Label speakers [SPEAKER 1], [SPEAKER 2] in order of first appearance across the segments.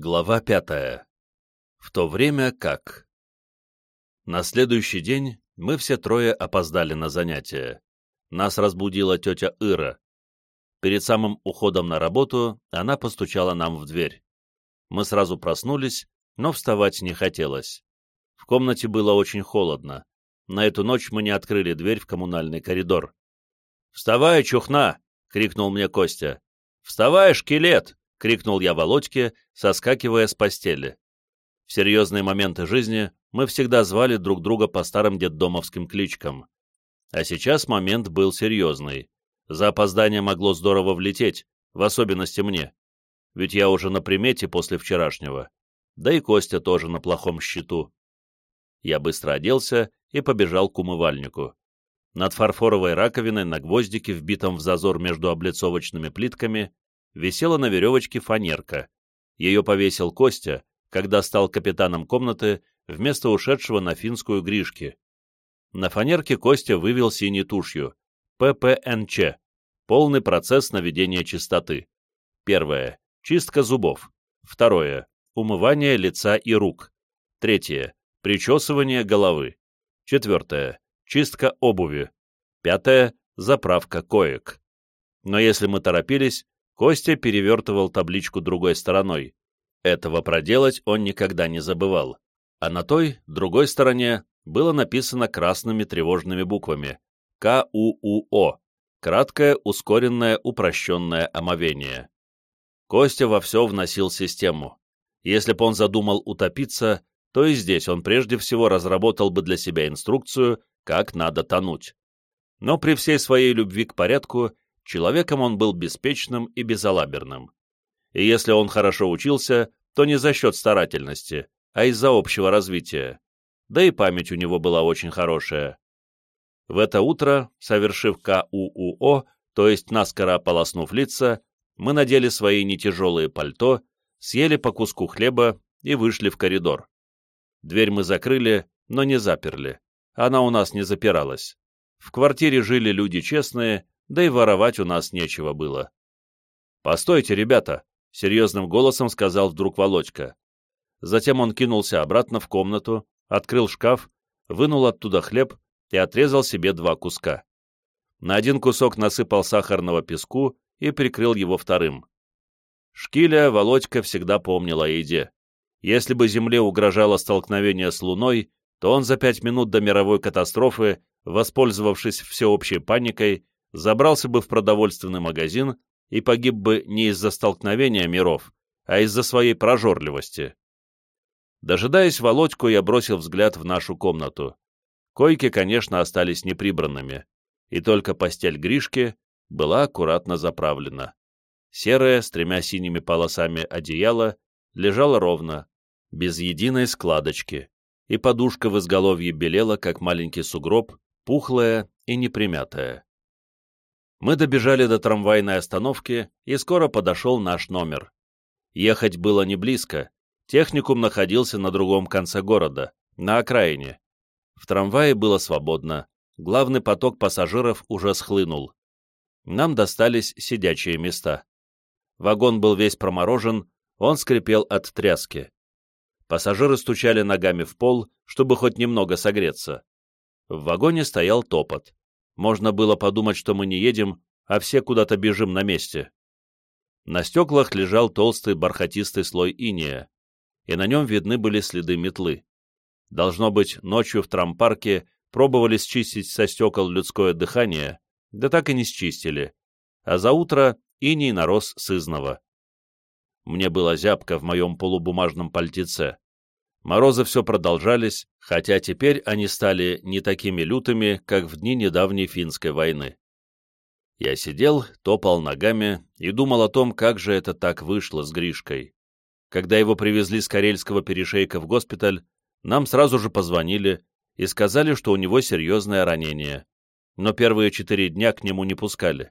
[SPEAKER 1] Глава пятая. В то время как... На следующий день мы все трое опоздали на занятия. Нас разбудила тетя Ира. Перед самым уходом на работу она постучала нам в дверь. Мы сразу проснулись, но вставать не хотелось. В комнате было очень холодно. На эту ночь мы не открыли дверь в коммунальный коридор. «Вставай, чухна!» — крикнул мне Костя. «Вставай, шкелет!» — крикнул я Володьке, соскакивая с постели. В серьезные моменты жизни мы всегда звали друг друга по старым детдомовским кличкам. А сейчас момент был серьезный. За опоздание могло здорово влететь, в особенности мне. Ведь я уже на примете после вчерашнего. Да и Костя тоже на плохом счету. Я быстро оделся и побежал к умывальнику. Над фарфоровой раковиной на гвоздике, вбитом в зазор между облицовочными плитками, висела на веревочке фанерка. Ее повесил Костя, когда стал капитаном комнаты вместо ушедшего на финскую Гришки. На фанерке Костя вывел синей тушью ППНЧ – полный процесс наведения чистоты. Первое – чистка зубов. Второе – умывание лица и рук. Третье – причесывание головы. Четвертое – чистка обуви. Пятое – заправка коек. Но если мы торопились, Костя перевертывал табличку другой стороной. Этого проделать он никогда не забывал. А на той, другой стороне, было написано красными тревожными буквами КУУО – краткое, ускоренное, упрощенное омовение. Костя во все вносил систему. Если бы он задумал утопиться, то и здесь он прежде всего разработал бы для себя инструкцию, как надо тонуть. Но при всей своей любви к порядку Человеком он был беспечным и безалаберным. И если он хорошо учился, то не за счет старательности, а из-за общего развития. Да и память у него была очень хорошая. В это утро, совершив КУУО, то есть наскоро ополоснув лица, мы надели свои нетяжелые пальто, съели по куску хлеба и вышли в коридор. Дверь мы закрыли, но не заперли. Она у нас не запиралась. В квартире жили люди честные, да и воровать у нас нечего было. «Постойте, ребята!» — серьезным голосом сказал вдруг Володька. Затем он кинулся обратно в комнату, открыл шкаф, вынул оттуда хлеб и отрезал себе два куска. На один кусок насыпал сахарного песку и прикрыл его вторым. Шкиля Володька всегда помнил о еде. Если бы Земле угрожало столкновение с Луной, то он за пять минут до мировой катастрофы, воспользовавшись всеобщей паникой, забрался бы в продовольственный магазин и погиб бы не из-за столкновения миров, а из-за своей прожорливости. Дожидаясь Володьку, я бросил взгляд в нашу комнату. Койки, конечно, остались неприбранными, и только постель Гришки была аккуратно заправлена. Серое, с тремя синими полосами одеяло, лежало ровно, без единой складочки, и подушка в изголовье белела, как маленький сугроб, пухлая и непримятая. Мы добежали до трамвайной остановки, и скоро подошел наш номер. Ехать было не близко, техникум находился на другом конце города, на окраине. В трамвае было свободно, главный поток пассажиров уже схлынул. Нам достались сидячие места. Вагон был весь проморожен, он скрипел от тряски. Пассажиры стучали ногами в пол, чтобы хоть немного согреться. В вагоне стоял топот. Можно было подумать, что мы не едем, а все куда-то бежим на месте. На стеклах лежал толстый бархатистый слой иния, и на нем видны были следы метлы. Должно быть, ночью в трампарке пробовали счистить со стекол людское дыхание, да так и не счистили, а за утро иней нарос сызново. Мне было зябко в моем полубумажном пальтеце. Морозы все продолжались, хотя теперь они стали не такими лютыми, как в дни недавней финской войны. Я сидел, топал ногами и думал о том, как же это так вышло с Гришкой. Когда его привезли с Карельского перешейка в госпиталь, нам сразу же позвонили и сказали, что у него серьезное ранение, но первые четыре дня к нему не пускали.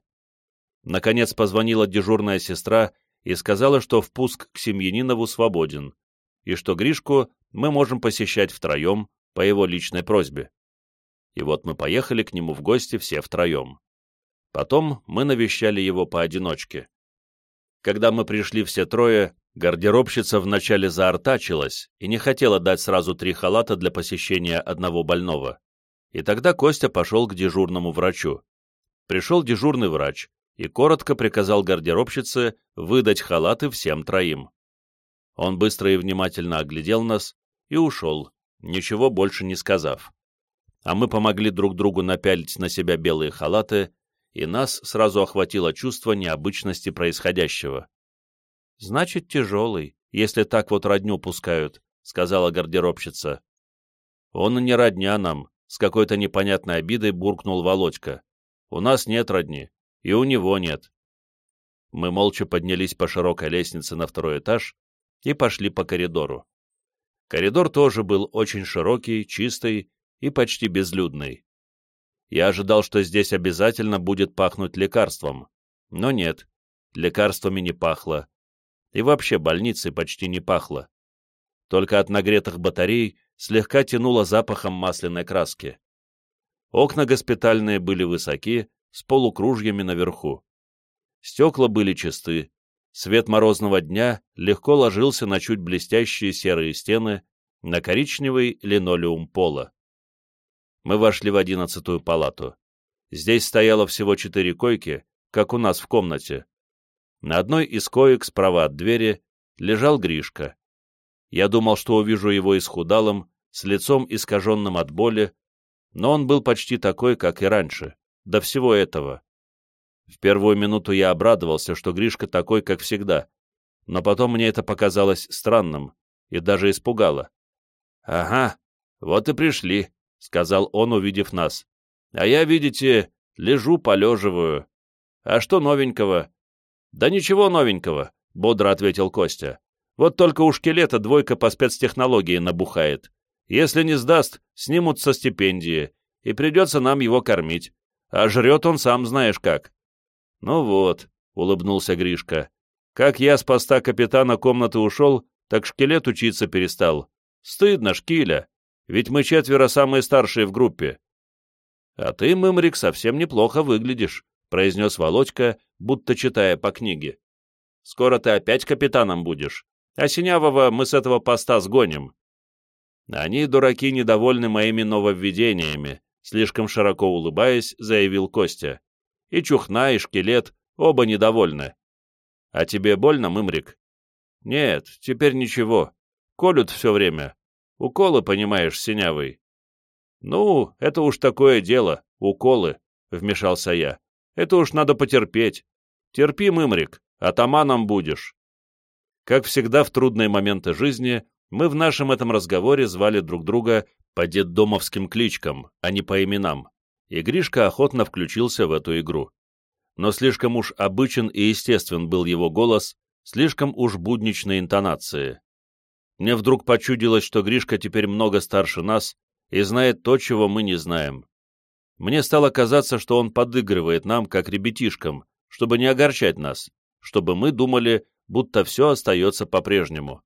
[SPEAKER 1] Наконец позвонила дежурная сестра и сказала, что впуск к Семьянинову свободен, и что Гришку мы можем посещать втроем по его личной просьбе. И вот мы поехали к нему в гости все втроем. Потом мы навещали его поодиночке. Когда мы пришли все трое, Гардеробщица вначале заортачилась и не хотела дать сразу три халата для посещения одного больного. И тогда Костя пошел к дежурному врачу. Пришел дежурный врач и коротко приказал гардеробщице выдать халаты всем троим. Он быстро и внимательно оглядел нас и ушел, ничего больше не сказав. А мы помогли друг другу напялить на себя белые халаты, и нас сразу охватило чувство необычности происходящего. «Значит, тяжелый, если так вот родню пускают», — сказала гардеробщица. «Он не родня нам», — с какой-то непонятной обидой буркнул Володька. «У нас нет родни, и у него нет». Мы молча поднялись по широкой лестнице на второй этаж и пошли по коридору. Коридор тоже был очень широкий, чистый и почти безлюдный. Я ожидал, что здесь обязательно будет пахнуть лекарством, но нет, лекарствами не пахло, и вообще больницей почти не пахло. Только от нагретых батарей слегка тянуло запахом масляной краски. Окна госпитальные были высоки, с полукружьями наверху. Стекла были чисты, свет морозного дня легко ложился на чуть блестящие серые стены, на коричневый линолеум пола. Мы вошли в одиннадцатую палату. Здесь стояло всего четыре койки, как у нас в комнате, на одной из коек справа от двери лежал Гришка. Я думал, что увижу его исхудалым, с лицом искаженным от боли, но он был почти такой, как и раньше, до всего этого. В первую минуту я обрадовался, что Гришка такой, как всегда, но потом мне это показалось странным и даже испугало. «Ага, вот и пришли», — сказал он, увидев нас. «А я, видите, лежу, полеживаю. А что новенького? «Да ничего новенького», — бодро ответил Костя. «Вот только у шкелета двойка по спецтехнологии набухает. Если не сдаст, снимут со стипендии, и придется нам его кормить. А жрет он сам знаешь как». «Ну вот», — улыбнулся Гришка. «Как я с поста капитана комнаты ушел, так шкелет учиться перестал. Стыдно, шкиля, ведь мы четверо самые старшие в группе». «А ты, Мымрик, совсем неплохо выглядишь», — произнес Володька, будто читая по книге. «Скоро ты опять капитаном будешь, а Синявого мы с этого поста сгоним». Они, дураки, недовольны моими нововведениями, слишком широко улыбаясь, заявил Костя. И Чухна, и Шкелет оба недовольны. А тебе больно, Мымрик? Нет, теперь ничего. Колют все время. Уколы, понимаешь, синявый. Ну, это уж такое дело, уколы, вмешался я. Это уж надо потерпеть. Терпи, Мымрик, атаманом будешь. Как всегда в трудные моменты жизни, мы в нашем этом разговоре звали друг друга по детдомовским кличкам, а не по именам, и Гришка охотно включился в эту игру. Но слишком уж обычен и естествен был его голос, слишком уж будничные интонации. Мне вдруг почудилось, что Гришка теперь много старше нас и знает то, чего мы не знаем. Мне стало казаться, что он подыгрывает нам, как ребятишкам, чтобы не огорчать нас, чтобы мы думали, будто все остается по-прежнему.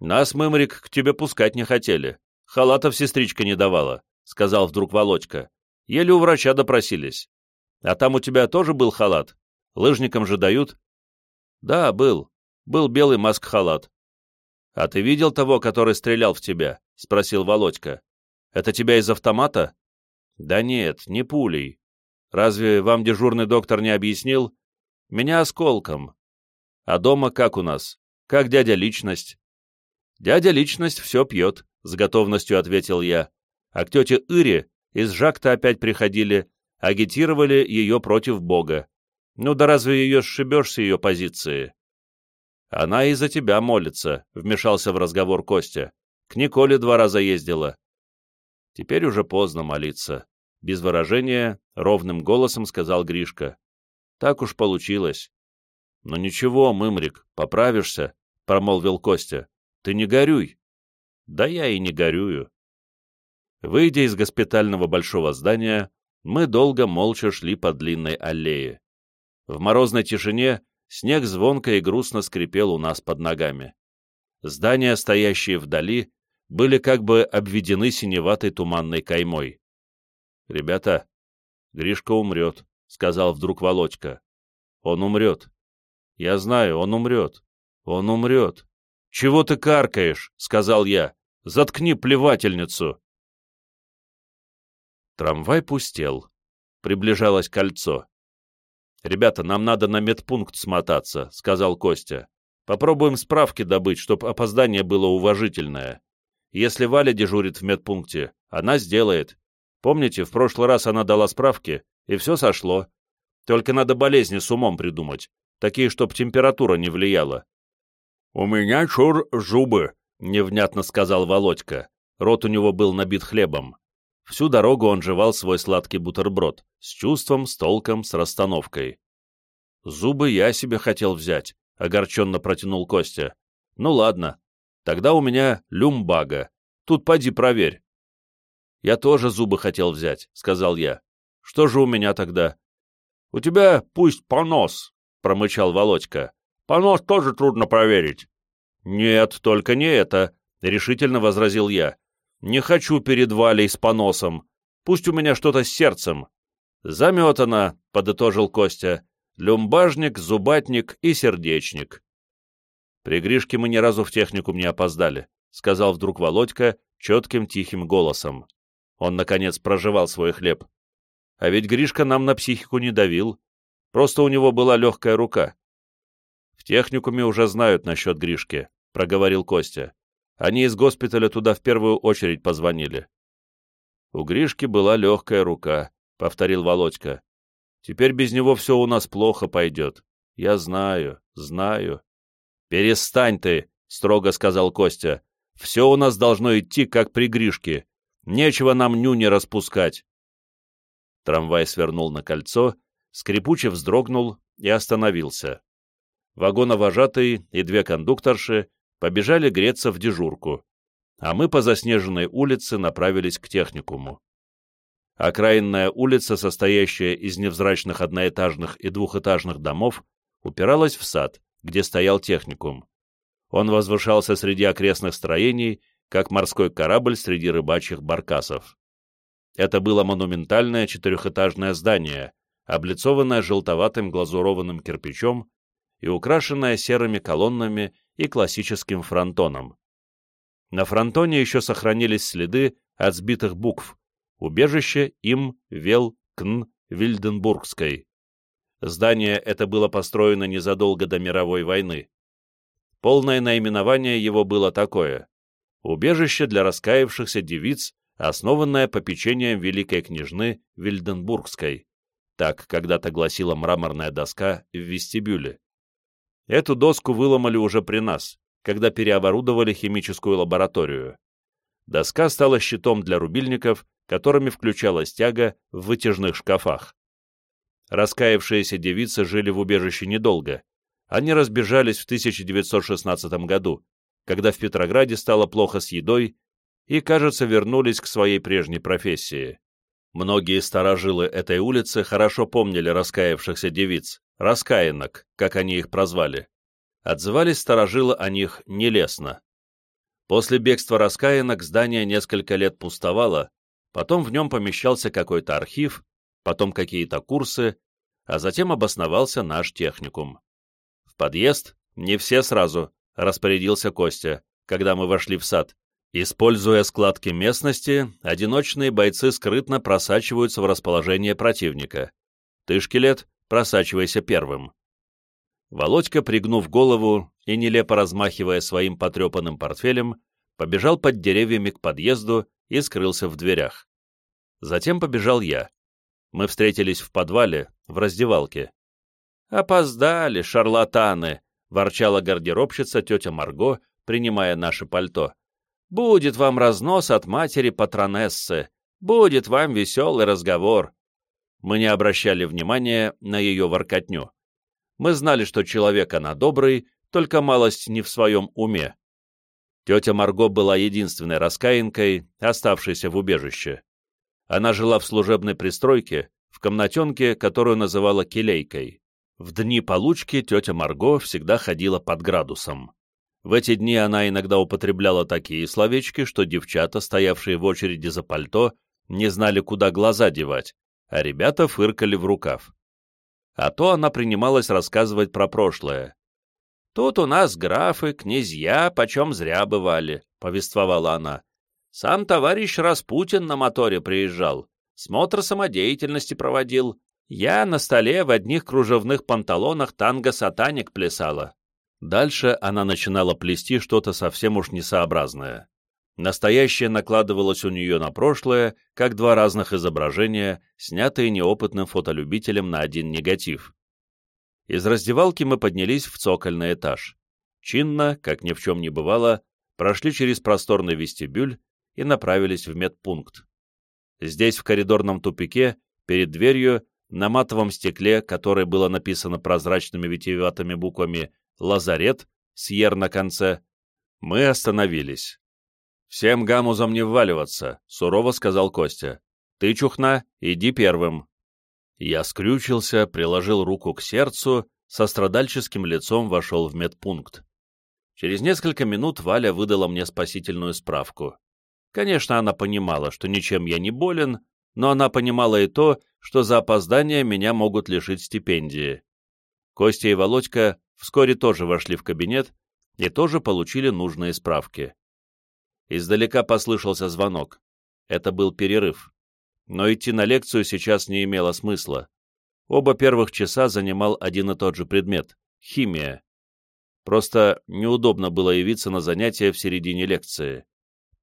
[SPEAKER 1] «Нас, Мымрик, к тебе пускать не хотели. Халатов сестричка не давала», — сказал вдруг Володька. «Еле у врача допросились. А там у тебя тоже был халат? Лыжникам же дают?» «Да, был. Был белый маск-халат». «А ты видел того, который стрелял в тебя?» — спросил Володька. «Это тебя из автомата?» Да нет, не пулей. Разве вам дежурный доктор не объяснил? Меня осколком. А дома как у нас? Как дядя Личность? Дядя Личность все пьет, с готовностью ответил я. А к тете Ире из Жакта опять приходили, агитировали ее против Бога. Ну да разве ее сшибешь с ее позиции? Она и за тебя молится, вмешался в разговор Костя. К Николе два раза ездила. Теперь уже поздно молиться. Без выражения, ровным голосом сказал Гришка. Так уж получилось. Но ничего, Мымрик, поправишься, промолвил Костя. Ты не горюй. Да я и не горюю. Выйдя из госпитального большого здания, мы долго молча шли по длинной аллее. В морозной тишине снег звонко и грустно скрипел у нас под ногами. Здания, стоящие вдали, были как бы обведены синеватой туманной каймой. «Ребята, Гришка умрет», — сказал вдруг Володька. «Он умрет. Я знаю, он умрет. Он умрет. «Чего ты каркаешь?» — сказал я. «Заткни плевательницу!» Трамвай пустел. Приближалось кольцо. «Ребята, нам надо на медпункт смотаться», — сказал Костя. «Попробуем справки добыть, чтоб опоздание было уважительное. Если Валя дежурит в медпункте, она сделает. Помните, в прошлый раз она дала справки, и все сошло. Только надо болезни с умом придумать, такие, чтоб температура не влияла. «У меня, чур, зубы», — невнятно сказал Володька. Рот у него был набит хлебом. Всю дорогу он жевал свой сладкий бутерброд, с чувством, с толком, с расстановкой. «Зубы я себе хотел взять», — огорченно протянул Костя. «Ну ладно, тогда у меня люмбага. Тут поди проверь». «Я тоже зубы хотел взять», — сказал я. «Что же у меня тогда?» «У тебя пусть понос», — промычал Володька. Понос тоже трудно проверить. Нет, только не это, решительно возразил я. Не хочу перед Валей с поносом. Пусть у меня что-то с сердцем. Заметано, подытожил Костя. Люмбажник, зубатник и сердечник. При Гришке мы ни разу в техникум не опоздали, сказал вдруг Володька четким тихим голосом. Он, наконец, проживал свой хлеб. А ведь Гришка нам на психику не давил. Просто у него была легкая рука. «В техникуме уже знают насчет Гришки», — проговорил Костя. «Они из госпиталя туда в первую очередь позвонили». «У Гришки была легкая рука», — повторил Володька. «Теперь без него все у нас плохо пойдет. Я знаю, знаю». «Перестань ты», — строго сказал Костя. «Все у нас должно идти, как при Гришке. Нечего нам нюни распускать». Трамвай свернул на кольцо, скрипуче вздрогнул и остановился вагоновожатый и две кондукторши побежали греться в дежурку, а мы по заснеженной улице направились к техникуму. Окраинная улица, состоящая из невзрачных одноэтажных и двухэтажных домов, упиралась в сад, где стоял техникум. Он возвышался среди окрестных строений, как морской корабль среди рыбачьих баркасов. Это было монументальное четырехэтажное здание, облицованное желтоватым глазурованным кирпичом и украшенная серыми колоннами и классическим фронтоном. На фронтоне еще сохранились следы от сбитых букв «Убежище им Вел Кн Вильденбургской». Здание это было построено незадолго до мировой войны. Полное наименование его было такое «Убежище для раскаявшихся девиц, основанное попечением великой княжны Вильденбургской», так когда-то гласила мраморная доска в вестибюле. Эту доску выломали уже при нас, когда переоборудовали химическую лабораторию. Доска стала щитом для рубильников, которыми включалась тяга в вытяжных шкафах. Раскаявшиеся девицы жили в убежище недолго. Они разбежались в 1916 году, когда в Петрограде стало плохо с едой и, кажется, вернулись к своей прежней профессии. Многие старожилы этой улицы хорошо помнили раскаявшихся девиц, раскаянок, как они их прозвали. Отзывались старожилы о них нелестно. После бегства раскаянок здание несколько лет пустовало, потом в нем помещался какой-то архив, потом какие-то курсы, а затем обосновался наш техникум. В подъезд не все сразу, распорядился Костя, когда мы вошли в сад. Используя складки местности, одиночные бойцы скрытно просачиваются в расположение противника. Ты, шкелет, просачивайся первым. Володька, пригнув голову и нелепо размахивая своим потрепанным портфелем, побежал под деревьями к подъезду и скрылся в дверях. Затем побежал я. Мы встретились в подвале, в раздевалке. «Опоздали, шарлатаны!» — ворчала гардеробщица тетя Марго, принимая наше пальто. «Будет вам разнос от матери патронессы, будет вам веселый разговор мы не обращали внимания на ее воркотню. Мы знали, что человек она добрый, только малость не в своем уме. Тетя Марго была единственной раскаянкой, оставшейся в убежище. Она жила в служебной пристройке, в комнатенке, которую называла келейкой. В дни получки тетя Марго всегда ходила под градусом. В эти дни она иногда употребляла такие словечки, что девчата, стоявшие в очереди за пальто, не знали, куда глаза девать, а ребята фыркали в рукав. А то она принималась рассказывать про прошлое. Тут у нас графы, князья, почем зря бывали, — повествовала она. Сам товарищ Распутин на моторе приезжал, смотр самодеятельности проводил. Я на столе в одних кружевных панталонах танго-сатаник плясала. Дальше она начинала плести что-то совсем уж несообразное. Настоящее накладывалось у нее на прошлое, как два разных изображения, снятые неопытным фотолюбителем на один негатив. Из раздевалки мы поднялись в цокольный этаж. Чинно, как ни в чем не бывало, прошли через просторный вестибюль и направились в медпункт. Здесь, в коридорном тупике, перед дверью, на матовом стекле, которое было написано прозрачными витиеватыми буквами «Лазарет» с «Ер» на конце, мы остановились. «Всем гамузам не вваливаться», — сурово сказал Костя. «Ты, Чухна, иди первым». Я скрючился, приложил руку к сердцу, со страдальческим лицом вошел в медпункт. Через несколько минут Валя выдала мне спасительную справку. Конечно, она понимала, что ничем я не болен, но она понимала и то, что за опоздание меня могут лишить стипендии. Костя и Володька вскоре тоже вошли в кабинет и тоже получили нужные справки. Издалека послышался звонок. Это был перерыв но идти на лекцию сейчас не имело смысла. Оба первых часа занимал один и тот же предмет — химия. Просто неудобно было явиться на занятия в середине лекции.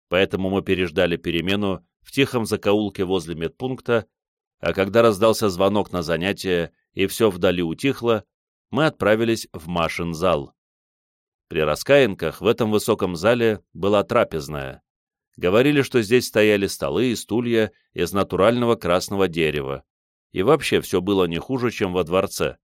[SPEAKER 1] Поэтому мы переждали перемену в тихом закоулке возле медпункта, а когда раздался звонок на занятие и все вдали утихло, мы отправились в Машин зал. При раскаянках в этом высоком зале была трапезная. Говорили, что здесь стояли столы и стулья из натурального красного дерева, и вообще все было не хуже, чем во дворце.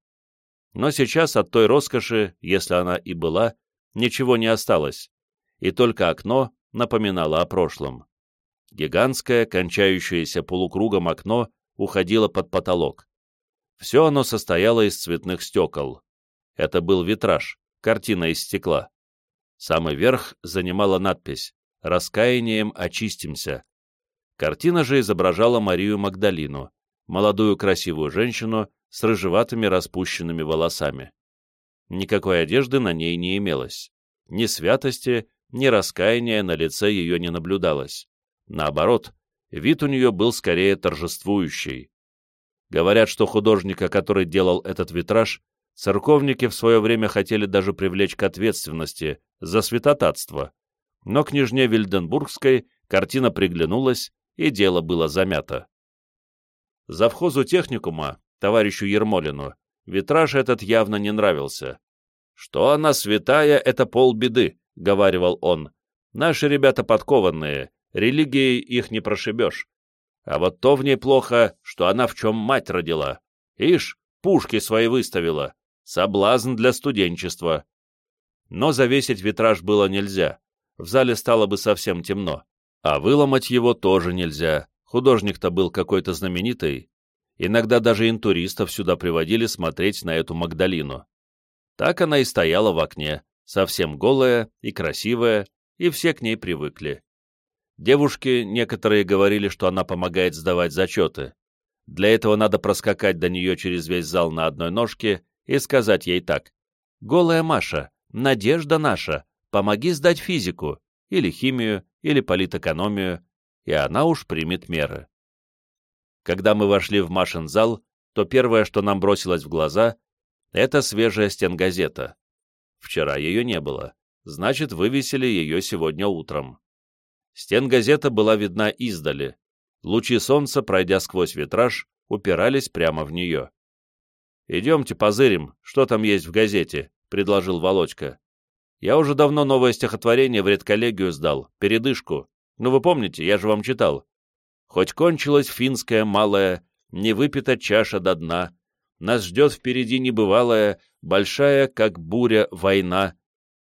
[SPEAKER 1] Но сейчас от той роскоши, если она и была, ничего не осталось, и только окно напоминало о прошлом. Гигантское, кончающееся полукругом окно уходило под потолок. Все оно состояло из цветных стекол. Это был витраж, картина из стекла. Самый верх занимала надпись раскаянием очистимся. Картина же изображала Марию Магдалину, молодую красивую женщину с рыжеватыми распущенными волосами. Никакой одежды на ней не имелось. Ни святости, ни раскаяния на лице ее не наблюдалось. Наоборот, вид у нее был скорее торжествующий. Говорят, что художника, который делал этот витраж, церковники в свое время хотели даже привлечь к ответственности за святотатство, но княжне Вильденбургской картина приглянулась, и дело было замято. Завхозу техникума, товарищу Ермолину, витраж этот явно не нравился. «Что она святая, это полбеды», — говаривал он. «Наши ребята подкованные, религией их не прошибешь. А вот то в ней плохо, что она в чем мать родила. Ишь, пушки свои выставила. Соблазн для студенчества». Но завесить витраж было нельзя в зале стало бы совсем темно. А выломать его тоже нельзя, художник-то был какой-то знаменитый. Иногда даже интуристов сюда приводили смотреть на эту Магдалину. Так она и стояла в окне, совсем голая и красивая, и все к ней привыкли. Девушки некоторые говорили, что она помогает сдавать зачеты. Для этого надо проскакать до нее через весь зал на одной ножке и сказать ей так. «Голая Маша, надежда наша, помоги сдать физику, или химию, или политэкономию, и она уж примет меры. Когда мы вошли в Машин зал, то первое, что нам бросилось в глаза, это свежая стенгазета. Вчера ее не было, значит, вывесили ее сегодня утром. Стенгазета была видна издали. Лучи солнца, пройдя сквозь витраж, упирались прямо в нее. «Идемте позырим, что там есть в газете», — предложил Володька. Я уже давно новое стихотворение в редколлегию сдал, передышку. Ну вы помните, я же вам читал. Хоть кончилась финская малая, не выпита чаша до дна, нас ждет впереди небывалая, большая, как буря, война.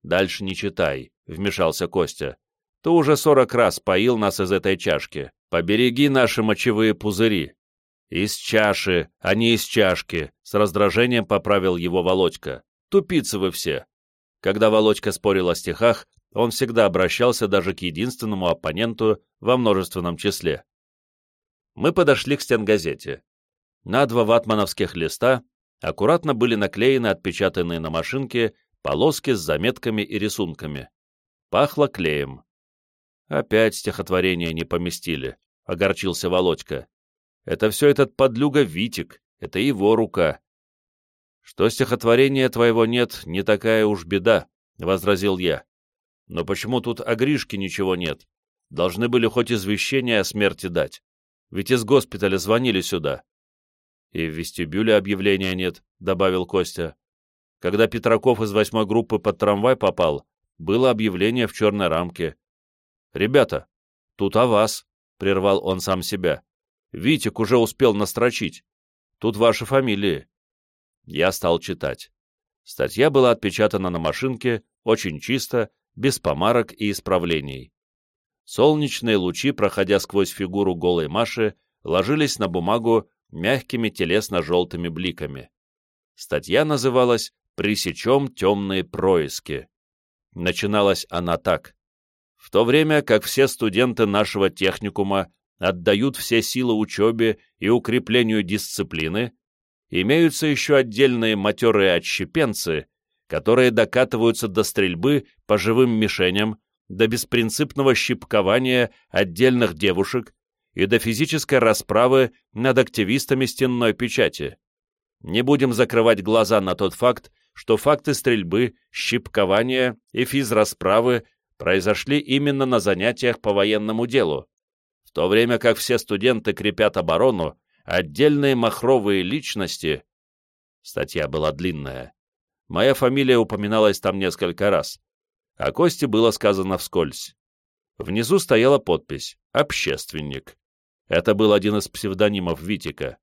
[SPEAKER 1] Дальше не читай, — вмешался Костя. Ты уже сорок раз поил нас из этой чашки. Побереги наши мочевые пузыри. Из чаши, а не из чашки, — с раздражением поправил его Володька. Тупицы вы все. Когда Володька спорил о стихах, он всегда обращался даже к единственному оппоненту во множественном числе. Мы подошли к стенгазете. На два ватмановских листа аккуратно были наклеены отпечатанные на машинке полоски с заметками и рисунками. Пахло клеем. Опять стихотворение не поместили, — огорчился Володька. Это все этот подлюга Витик, это его рука. Что стихотворения твоего нет, не такая уж беда, — возразил я. Но почему тут о Гришке ничего нет? Должны были хоть извещение о смерти дать. Ведь из госпиталя звонили сюда. И в вестибюле объявления нет, — добавил Костя. Когда Петраков из восьмой группы под трамвай попал, было объявление в черной рамке. «Ребята, тут о вас», — прервал он сам себя. «Витик уже успел настрочить. Тут ваши фамилии». Я стал читать. Статья была отпечатана на машинке, очень чисто, без помарок и исправлений. Солнечные лучи, проходя сквозь фигуру голой Маши, ложились на бумагу мягкими телесно-желтыми бликами. Статья называлась «Пресечем темные происки». Начиналась она так. В то время как все студенты нашего техникума отдают все силы учебе и укреплению дисциплины, имеются еще отдельные матерые отщепенцы, которые докатываются до стрельбы по живым мишеням, до беспринципного щипкования отдельных девушек и до физической расправы над активистами стенной печати. Не будем закрывать глаза на тот факт, что факты стрельбы, щипкования и физрасправы произошли именно на занятиях по военному делу, в то время как все студенты крепят оборону, отдельные махровые личности... Статья была длинная. Моя фамилия упоминалась там несколько раз, а Косте было сказано вскользь. Внизу стояла подпись «Общественник». Это был один из псевдонимов Витика.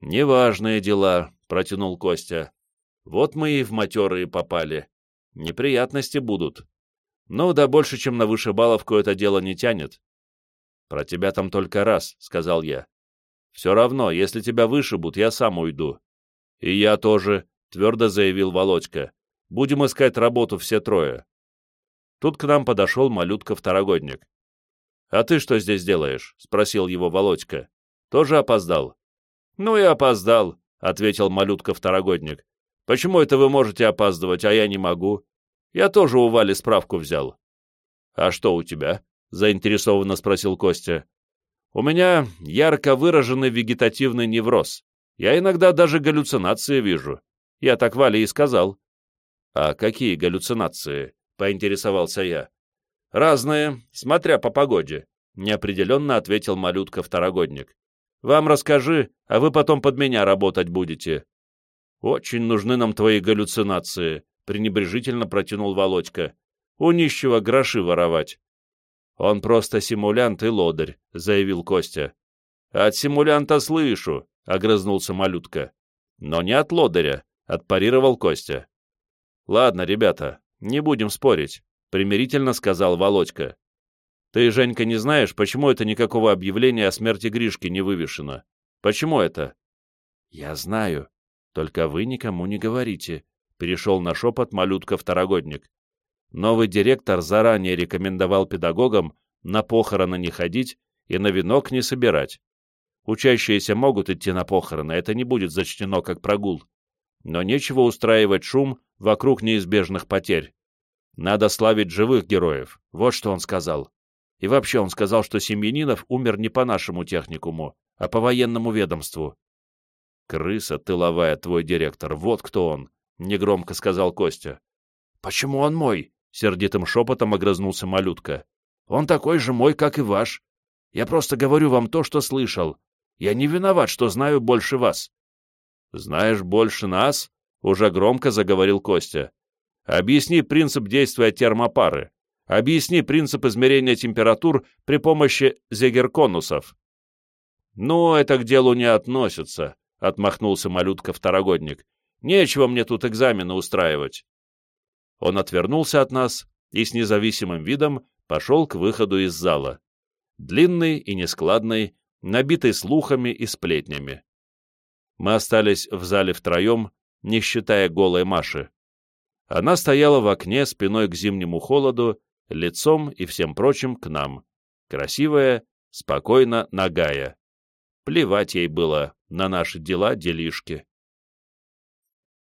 [SPEAKER 1] «Неважные дела», — протянул Костя. «Вот мы и в матерые попали. Неприятности будут. Ну, да больше, чем на вышибаловку это дело не тянет». «Про тебя там только раз», — сказал я. «Все равно, если тебя вышибут, я сам уйду». «И я тоже», — твердо заявил Володька. «Будем искать работу все трое». Тут к нам подошел малютка-второгодник. «А ты что здесь делаешь?» — спросил его Володька. «Тоже опоздал?» «Ну и опоздал», — ответил малютка-второгодник. «Почему это вы можете опаздывать, а я не могу? Я тоже у Вали справку взял». «А что у тебя?» — заинтересованно спросил Костя. «У меня ярко выраженный вегетативный невроз. Я иногда даже галлюцинации вижу. Я так Вале и сказал». «А какие галлюцинации?» — поинтересовался я. «Разные, смотря по погоде», — неопределенно ответил малютка-второгодник. «Вам расскажи, а вы потом под меня работать будете». «Очень нужны нам твои галлюцинации», — пренебрежительно протянул Володька. «У нищего гроши воровать». «Он просто симулянт и лодырь», — заявил Костя. «От симулянта слышу», — огрызнулся малютка. «Но не от лодыря», — отпарировал Костя. «Ладно, ребята, не будем спорить примирительно сказал Володька. «Ты, Женька, не знаешь, почему это никакого объявления о смерти Гришки не вывешено? Почему это?» «Я знаю, только вы никому не говорите», — перешел на шепот малютка-второгодник. Новый директор заранее рекомендовал педагогам на похороны не ходить и на венок не собирать. Учащиеся могут идти на похороны, это не будет зачтено как прогул. Но нечего устраивать шум вокруг неизбежных потерь. Надо славить живых героев, вот что он сказал. И вообще он сказал, что Семьянинов умер не по нашему техникуму, а по военному ведомству. «Крыса тыловая, твой директор, вот кто он», — негромко сказал Костя. «Почему он мой?» — сердитым шепотом огрызнулся малютка. «Он такой же мой, как и ваш. Я просто говорю вам то, что слышал. Я не виноват, что знаю больше вас». «Знаешь больше нас?» — уже громко заговорил Костя. Объясни принцип действия термопары. Объясни принцип измерения температур при помощи зегерконусов. «Ну, это к делу не относится», — отмахнулся малютка-второгодник. «Нечего мне тут экзамены устраивать». Он отвернулся от нас и с независимым видом пошел к выходу из зала. Длинный и нескладный, набитый слухами и сплетнями. Мы остались в зале втроем, не считая голой Маши. Она стояла в окне спиной к зимнему холоду, лицом и всем прочим к нам. Красивая, спокойно нагая. Плевать ей было на наши дела-делишки.